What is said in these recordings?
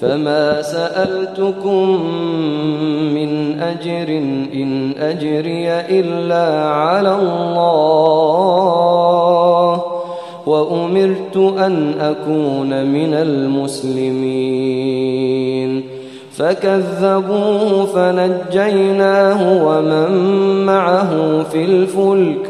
فما سألتكم من أجر إن أجري إلا على الله وأمرت أن أكون من المسلمين فكذبوه فنجيناه ومن معه في الفلك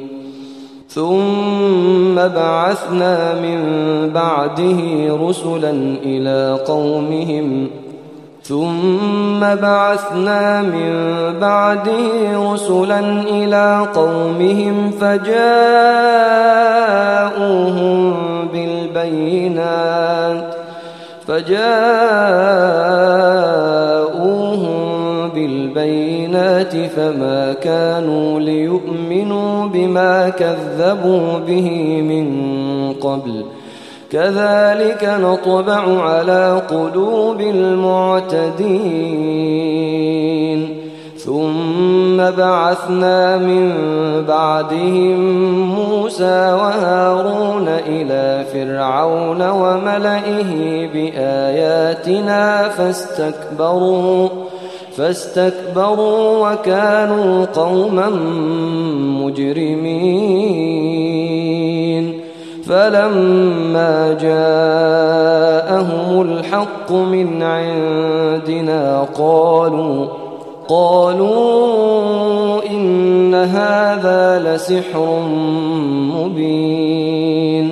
ثم بعثنا من بعده رسلا إلى قومهم. ثم بعثنا من بعده رسلا إلى قومهم فجاءوهم بالبينات. فجاءوهم بالبينات فما كانوا ليؤمنوا بما كذبوا به من قبل. كذلك نطبع على قلوب المعتدين. ثم بعثنا من بعدهم موسى وهارون إلى فرعون وملئه بآياتنا فاستكبروا. فاستكبروا وكانوا قوما مجرمين. فلما جاءهم الحق من عندنا قالوا قالوا إن هذا لسحر مبين.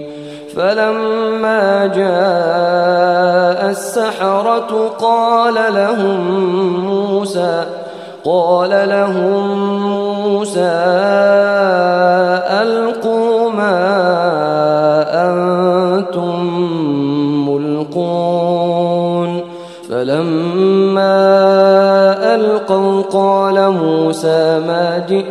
فلما جاء السحرة قال لهم موسى قال لهم موسى ألقوا ما أنتم ملقون. فلما ألقوا قال موسى ما جئتم به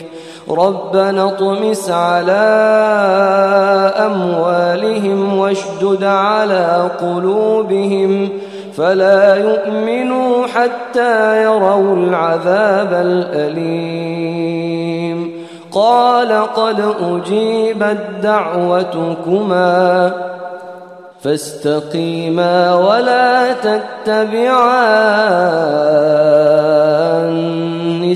ربنا اطمس على أموالهم واشدد على قلوبهم فلا يؤمنوا حتى يروا العذاب الأليم. قال قد أجيبت دعوتكما فاستقيما ولا تتبعان.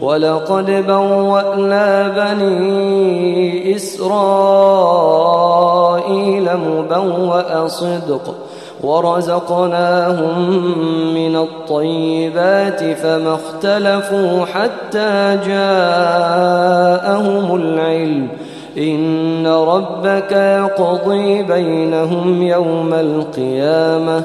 ولقد بوأنا بني إسرائيل مبوأ صدق ورزقناهم من الطيبات فما اختلفوا حتى جاءهم العلم إن ربك يقضي بينهم يوم القيامة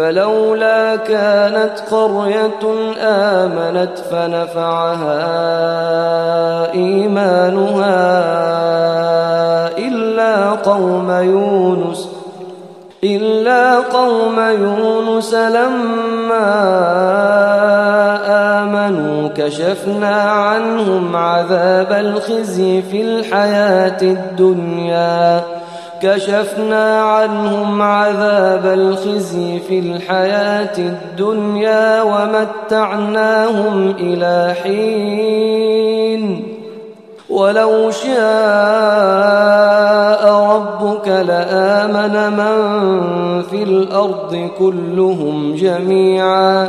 فلولا كانت قرية آمنت فنفعها إيمانها إلا قوم يونس إلا قوم يونس لما آمنوا كشفنا عنهم عذاب الخزي في الحياة الدنيا. كشفنا عنهم عذاب الخزي في الحياة الدنيا ومتعناهم إلى حين. ولو شاء ربك لآمن من في الأرض كلهم جميعا.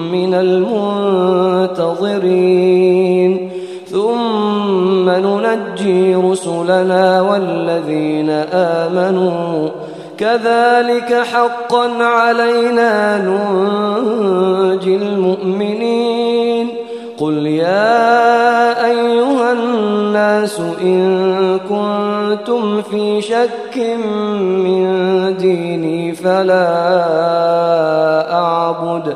من المنتظرين. ثم ننجي رسلنا والذين آمنوا. كذلك حقا علينا ننجي المؤمنين. قل يا أيها الناس إن كنتم في شك من ديني فلا أعبد.